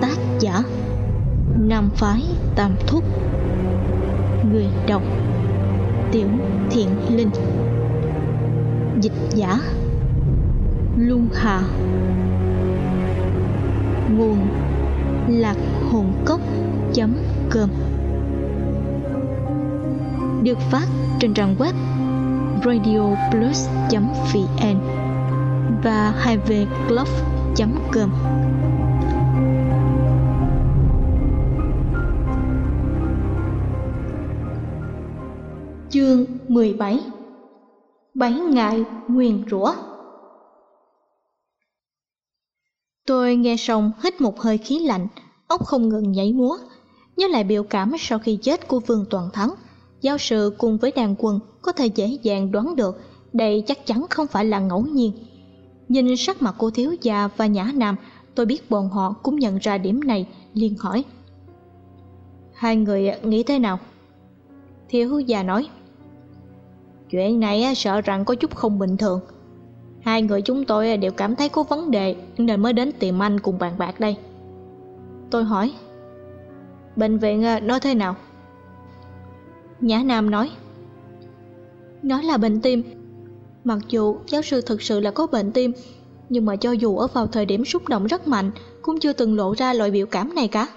Tác giả, Nam Phái Tam Thúc. Người đọc, Tiểu Thiện Linh. Dịch giả, Luân Hà. Nguồn, Lạc hồn cốc.com Được phát trên trang web radioplus.vn và 2vclub.com Chương 17 Bảy ngại nguyền rủa Tôi nghe xong hít một hơi khí lạnh, ốc không ngừng nhảy múa, nhớ lại biểu cảm sau khi chết của Vương Toàn Thắng. Giáo sự cùng với đàn quân có thể dễ dàng đoán được đây chắc chắn không phải là ngẫu nhiên. Nhìn sắc mặt cô thiếu gia và nhã nam, tôi biết bọn họ cũng nhận ra điểm này, liền hỏi. Hai người nghĩ thế nào? Thiếu gia nói. Chuyện này sợ rằng có chút không bình thường. Hai người chúng tôi đều cảm thấy có vấn đề nên mới đến tìm anh cùng bàn bạc đây. Tôi hỏi. Bệnh viện à, nói thế nào? Nhã Nam nói. Nói là bệnh tim. Mặc dù giáo sư thực sự là có bệnh tim, nhưng mà cho dù ở vào thời điểm xúc động rất mạnh, cũng chưa từng lộ ra loại biểu cảm này cả.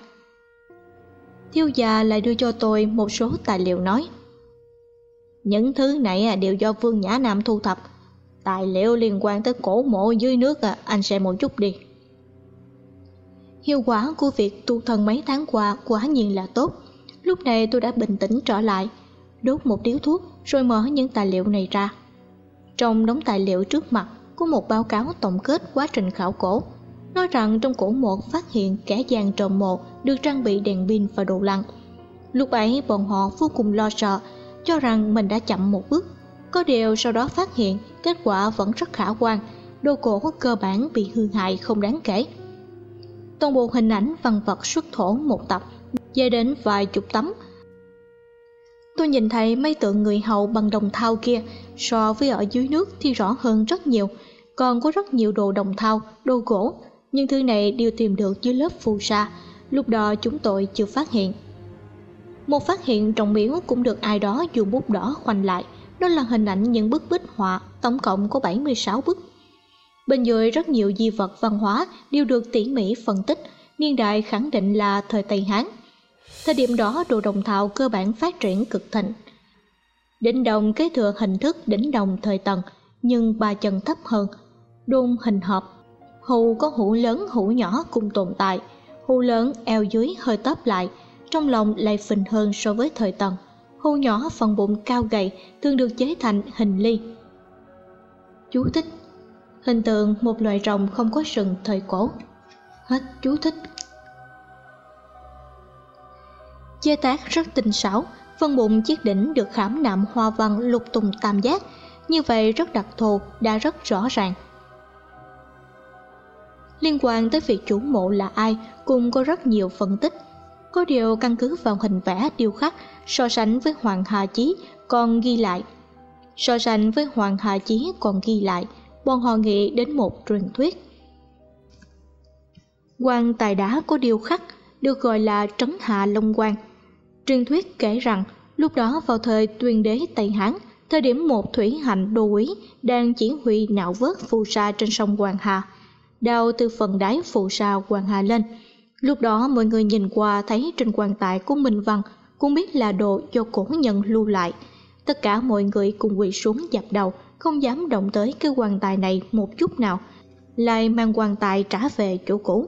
Thiếu gia lại đưa cho tôi một số tài liệu nói. Những thứ này à, đều do Vương Nhã Nam thu thập. Tài liệu liên quan tới cổ mộ dưới nước à, anh xem một chút đi. Hiệu quả của việc tu thân mấy tháng qua quả nhiên là tốt. Lúc này tôi đã bình tĩnh trở lại, đốt một điếu thuốc rồi mở những tài liệu này ra. Trong đống tài liệu trước mặt có một báo cáo tổng kết quá trình khảo cổ, nói rằng trong cổ mộ phát hiện kẻ gian trộm mộ được trang bị đèn pin và đồ lăng. Lúc ấy bọn họ vô cùng lo sợ, cho rằng mình đã chậm một bước. Có điều sau đó phát hiện kết quả vẫn rất khả quan, đồ cổ cơ bản bị hư hại không đáng kể. Toàn bộ hình ảnh văn vật xuất thổ một tập, dài đến vài chục tấm. Tôi nhìn thấy mấy tượng người hầu bằng đồng thau kia so với ở dưới nước thì rõ hơn rất nhiều, còn có rất nhiều đồ đồng thau, đồ gỗ, nhưng thứ này đều tìm được dưới lớp phù sa, lúc đó chúng tôi chưa phát hiện. Một phát hiện trọng miếu cũng được ai đó dùng bút đỏ khoanh lại, đó là hình ảnh những bức bích họa, tổng cộng có 76 bức. Bên dưới rất nhiều di vật văn hóa đều được tỉ mỉ phân tích, niên đại khẳng định là thời Tây Hán. Thời điểm đó đồ đồng thau cơ bản phát triển cực thịnh. Đỉnh đồng kế thừa hình thức đỉnh đồng thời Tần, nhưng ba chân thấp hơn, đôn hình hộp. Hù có hũ lớn hũ nhỏ cùng tồn tại, hù lớn eo dưới hơi tấp lại, trong lòng lại phình hơn so với thời Tần. Hù nhỏ phần bụng cao gầy thường được chế thành hình ly. Chú thích. Hình tượng một loài rồng không có sừng thời cổ. Hết chú thích. Chế tác rất tinh xảo phần bụng chiếc đỉnh được khảm nạm hoa văn lục tùng tam giác. Như vậy rất đặc thù, đã rất rõ ràng. Liên quan tới việc chủ mộ là ai cũng có rất nhiều phân tích. Có điều căn cứ vào hình vẽ điêu khắc So sánh với Hoàng Hà Chí còn ghi lại So sánh với Hoàng Hà Chí còn ghi lại bọn họ nghĩ đến một truyền thuyết. quan tài đá có điêu khắc được gọi là trấn hạ long quan. Truyền thuyết kể rằng lúc đó vào thời tuyên đế Tây Hán, thời điểm một thủy hành đô úy đang chỉ huy nạo vớt phù sa trên sông Hoàng Hà, đào từ phần đáy phù sa Hoàng Hà lên. Lúc đó mọi người nhìn qua thấy trên quan tài của Minh Văn cũng biết là đồ do cổ nhân lưu lại. Tất cả mọi người cùng quỳ xuống dập đầu, không dám động tới cái quan tài này một chút nào, lại mang quan tài trả về chỗ cũ.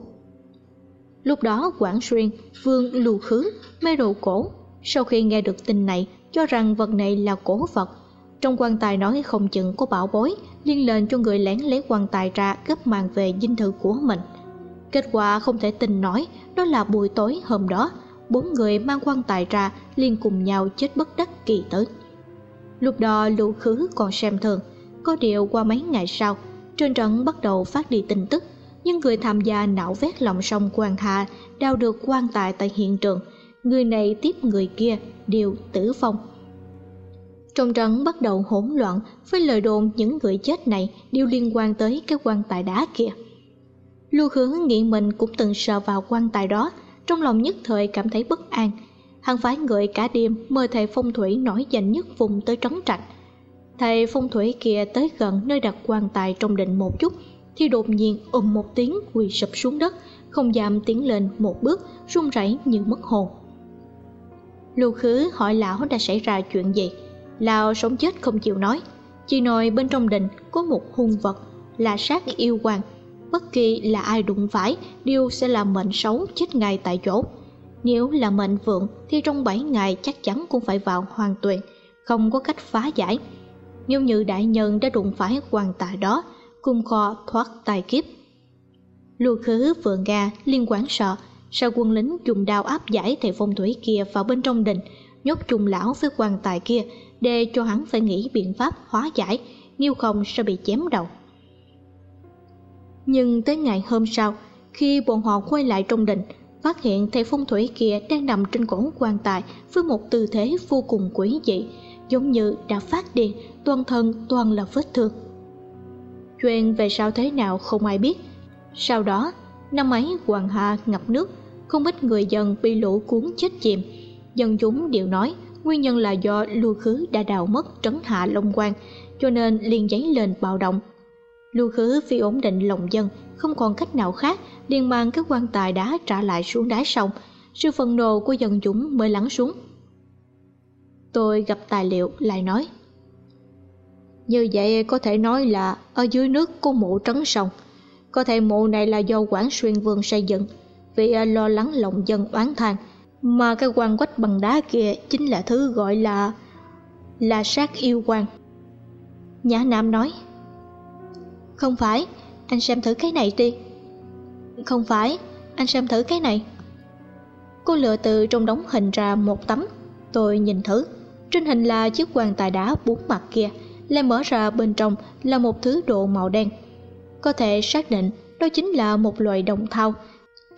Lúc đó Quảng Xuyên, Vương Lưu Khứ, mê đồ cổ, sau khi nghe được tin này cho rằng vật này là cổ vật. Trong quan tài nói không chừng có bảo bối, liên lệnh cho người lén lấy quan tài ra gấp mang về dinh thự của mình. Kết quả không thể tin nói, đó là buổi tối hôm đó, bốn người mang quan tài ra liền cùng nhau chết bất đắc kỳ tử. Lúc đó lũ khứ còn xem thường, có điều qua mấy ngày sau, trên trận bắt đầu phát đi tin tức, nhưng người tham gia nạo vét lòng sông Quan Hà đào được quan tài tại hiện trường, người này tiếp người kia đều tử vong. Trong trận bắt đầu hỗn loạn với lời đồn những người chết này đều liên quan tới cái quan tài đá kia. Lưu Hướng nghĩ mình cũng từng sờ vào quan tài đó, trong lòng nhất thời cảm thấy bất an. Hắn phái người cả đêm mời thầy phong thủy nổi danh nhất vùng tới trấn trạch. Thầy phong thủy kia tới gần nơi đặt quan tài trong định một chút, thì đột nhiên ầm một tiếng quỳ sụp xuống đất, không dám tiến lên một bước, run rẩy như mất hồn. Lưu Khứ hỏi lão đã xảy ra chuyện gì, lão sống chết không chịu nói, chỉ nói bên trong đình có một hung vật là sát yêu hoàng bất kỳ là ai đụng phải, đều sẽ là mệnh xấu chết ngay tại chỗ. Nếu là mệnh vượng, thì trong 7 ngày chắc chắn cũng phải vào hoàn tuyền, không có cách phá giải. Nếu như đại nhân đã đụng phải quan tài đó, cùng kho thoát tài kiếp. Lưu khứ vừa nga liên quản sợ sao quân lính dùng đao áp giải thầy phong thủy kia vào bên trong đình, nhốt trùng lão với quan tài kia, để cho hắn phải nghĩ biện pháp hóa giải, nếu không sẽ bị chém đầu nhưng tới ngày hôm sau, khi bọn họ quay lại trong đình, phát hiện thầy phong thủy kia đang nằm trên cổ quan tài với một tư thế vô cùng quỷ dị, giống như đã phát điên toàn thân toàn là vết thương. Chuyện về sau thế nào không ai biết. Sau đó, năm ấy hoàng hà ngập nước, không ít người dân bị lũ cuốn chết chìm. Dân chúng đều nói nguyên nhân là do lưu khứ đã đào mất trấn hạ long quan, cho nên liền dấy lên bạo động lưu khứ vì ổn định lòng dân, không còn cách nào khác, liền mang các quan tài đá trả lại xuống đáy sông. Sự phần nộ của dân chúng mới lắng xuống. Tôi gặp tài liệu, lại nói, như vậy có thể nói là ở dưới nước có mộ trấn sông. Có thể mộ này là do quảng xuyên vương xây dựng, vì à, lo lắng lòng dân oán than. Mà cái quan quách bằng đá kia chính là thứ gọi là là sát yêu quan. Nhã nam nói không phải, anh xem thử cái này đi. Không phải, anh xem thử cái này. Cô lựa từ trong đống hình ra một tấm. Tôi nhìn thử. Trên hình là chiếc quan tài đá bốn mặt kia, lại mở ra bên trong là một thứ đồ màu đen. Có thể xác định đó chính là một loại đồng thau.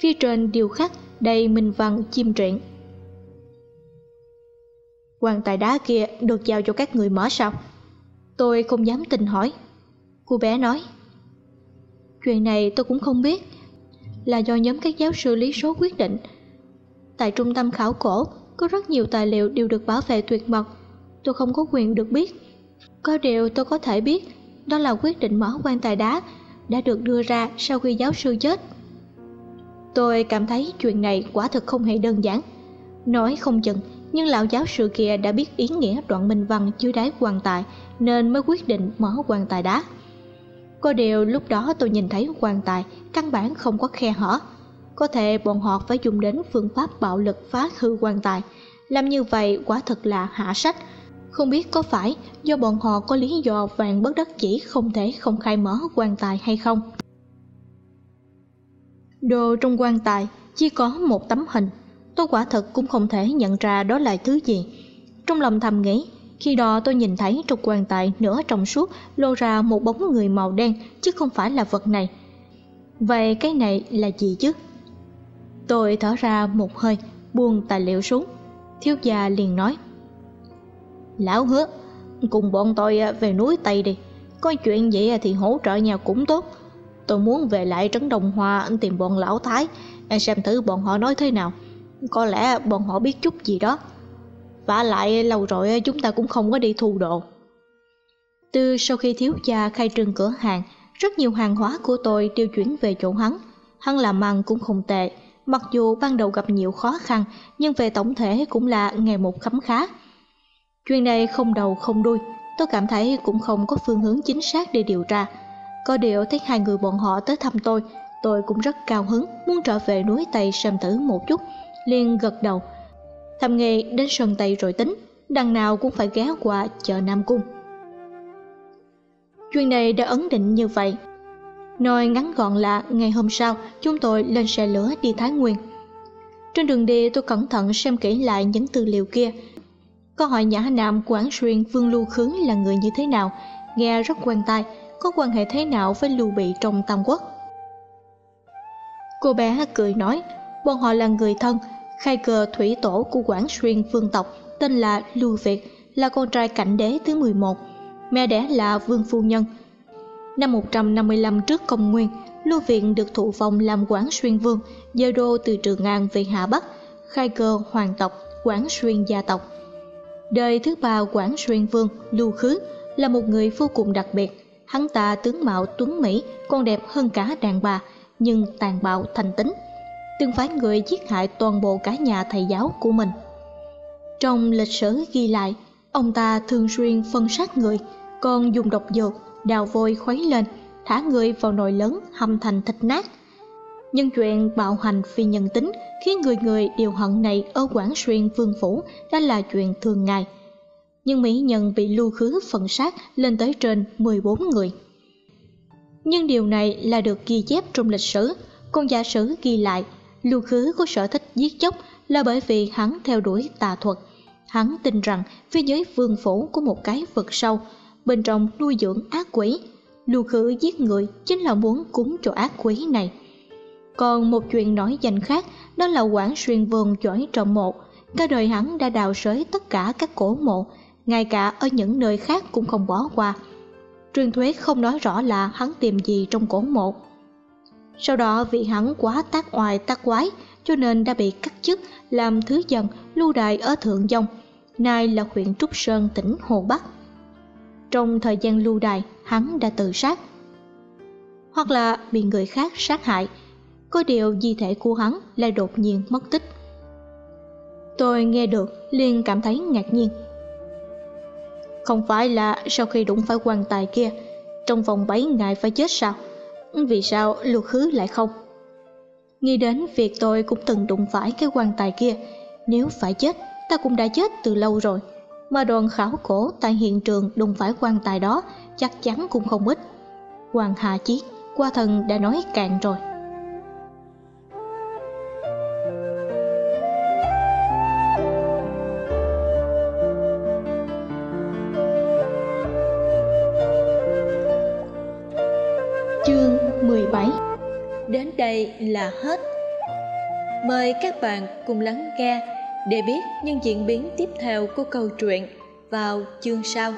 Phía trên điều khắc đầy minh văn chim truyện. Quan tài đá kia được giao cho các người mở sao? Tôi không dám tin hỏi cô bé nói, chuyện này tôi cũng không biết, là do nhóm các giáo sư lý số quyết định. Tại trung tâm khảo cổ, có rất nhiều tài liệu đều được bảo vệ tuyệt mật, tôi không có quyền được biết. Có điều tôi có thể biết, đó là quyết định mở quan tài đá đã được đưa ra sau khi giáo sư chết. Tôi cảm thấy chuyện này quả thực không hề đơn giản. Nói không chừng, nhưng lão giáo sư kia đã biết ý nghĩa đoạn minh văn dưới đáy quan tài nên mới quyết định mở quan tài đá có điều lúc đó tôi nhìn thấy quan tài, căn bản không có khe hở. Có thể bọn họ phải dùng đến phương pháp bạo lực phá hư quan tài. Làm như vậy quả thật là hạ sách. Không biết có phải do bọn họ có lý do vàng bất đắc chỉ không thể không khai mở quan tài hay không. Đồ trong quan tài chỉ có một tấm hình. Tôi quả thật cũng không thể nhận ra đó là thứ gì. Trong lòng thầm nghĩ khi đó tôi nhìn thấy trong quan tài nửa trong suốt lô ra một bóng người màu đen, chứ không phải là vật này. Vậy cái này là gì chứ? Tôi thở ra một hơi, buông tài liệu xuống. Thiếu gia liền nói, lão hứa, cùng bọn tôi về núi tây đi. Có chuyện vậy thì hỗ trợ nhau cũng tốt. Tôi muốn về lại trấn đồng hoa tìm bọn lão thái xem thử bọn họ nói thế nào. Có lẽ bọn họ biết chút gì đó vả lại lâu rồi chúng ta cũng không có đi thu đồ. Từ sau khi thiếu gia khai trương cửa hàng, rất nhiều hàng hóa của tôi đều chuyển về chỗ hắn. Hắn làm ăn cũng không tệ. Mặc dù ban đầu gặp nhiều khó khăn, nhưng về tổng thể cũng là ngày một khấm khá. Chuyện này không đầu không đuôi, tôi cảm thấy cũng không có phương hướng chính xác để điều tra. Có điều thấy hai người bọn họ tới thăm tôi tôi cũng rất cao hứng, muốn trở về núi tây xem thử một chút, liền gật đầu làm nghề đến sân tây rồi tính, đằng nào cũng phải ghé qua chợ nam cung. Chuyện này đã ấn định như vậy. Nói ngắn gọn là ngày hôm sau, chúng tôi lên xe lửa đi thái nguyên. Trên đường đi, tôi cẩn thận xem kỹ lại những tư liệu kia. Có hỏi nhã nam quảng xuyên vương lưu khướng là người như thế nào? Nghe rất quen tai, có quan hệ thế nào với lưu bị trong tam quốc? Cô bé cười nói, bọn họ là người thân khai cờ thủy tổ của quảng xuyên vương tộc tên là lưu việt là con trai cảnh đế thứ 11 mẹ đẻ là vương phu nhân năm 155 trước công nguyên Lưu Viện được thụ phong làm Quảng xuyên vương, dời đô từ Trường An về Hạ Bắc, khai cơ hoàng tộc, Quảng xuyên gia tộc. Đời thứ ba Quảng xuyên vương, Lưu Khứ, là một người vô cùng đặc biệt. Hắn ta tướng mạo tuấn Mỹ, còn đẹp hơn cả đàn bà, nhưng tàn bạo thành tính. Từng phái người giết hại toàn bộ cả nhà thầy giáo của mình. Trong lịch sử ghi lại, ông ta thường xuyên phân xác người, còn dùng độc dược, đào vôi khuấy lên, thả người vào nồi lớn hầm thành thịt nát. Nhưng chuyện bạo hành phi nhân tính khiến người người đều hận này ở Quảng Xuyên Vương Phủ đã là chuyện thường ngày. Nhưng mỹ nhân bị lưu khứ phần sát lên tới trên 14 người. Nhưng điều này là được ghi chép trong lịch sử, còn giả sử ghi lại, lưu khứ có sở thích giết chóc là bởi vì hắn theo đuổi tà thuật. Hắn tin rằng phía dưới vương phủ có một cái vực sâu, bên trong nuôi dưỡng ác quỷ. Lưu khứ giết người chính là muốn cúng cho ác quỷ này. Còn một chuyện nổi danh khác đó là quản xuyên vườn giỏi trộm mộ. Cả đời hắn đã đào sới tất cả các cổ mộ, ngay cả ở những nơi khác cũng không bỏ qua. Truyền thuyết không nói rõ là hắn tìm gì trong cổ mộ. Sau đó vì hắn quá tác oai tác quái cho nên đã bị cắt chức làm thứ dân lưu đài ở Thượng Dông, nay là huyện Trúc Sơn tỉnh Hồ Bắc. Trong thời gian lưu đài, hắn đã tự sát. Hoặc là bị người khác sát hại, có điều di thể của hắn lại đột nhiên mất tích. Tôi nghe được liền cảm thấy ngạc nhiên. Không phải là sau khi đụng phải quan tài kia, trong vòng 7 ngày phải chết sao? Vì sao lục khứ lại không? Nghĩ đến việc tôi cũng từng đụng phải cái quan tài kia, nếu phải chết, ta cũng đã chết từ lâu rồi. Mà đoàn khảo cổ tại hiện trường đụng phải quan tài đó chắc chắn cũng không ít. Hoàng Hà chiến qua thần đã nói cạn rồi. Đến đây là hết. Mời các bạn cùng lắng nghe để biết những diễn biến tiếp theo của câu chuyện vào chương sau.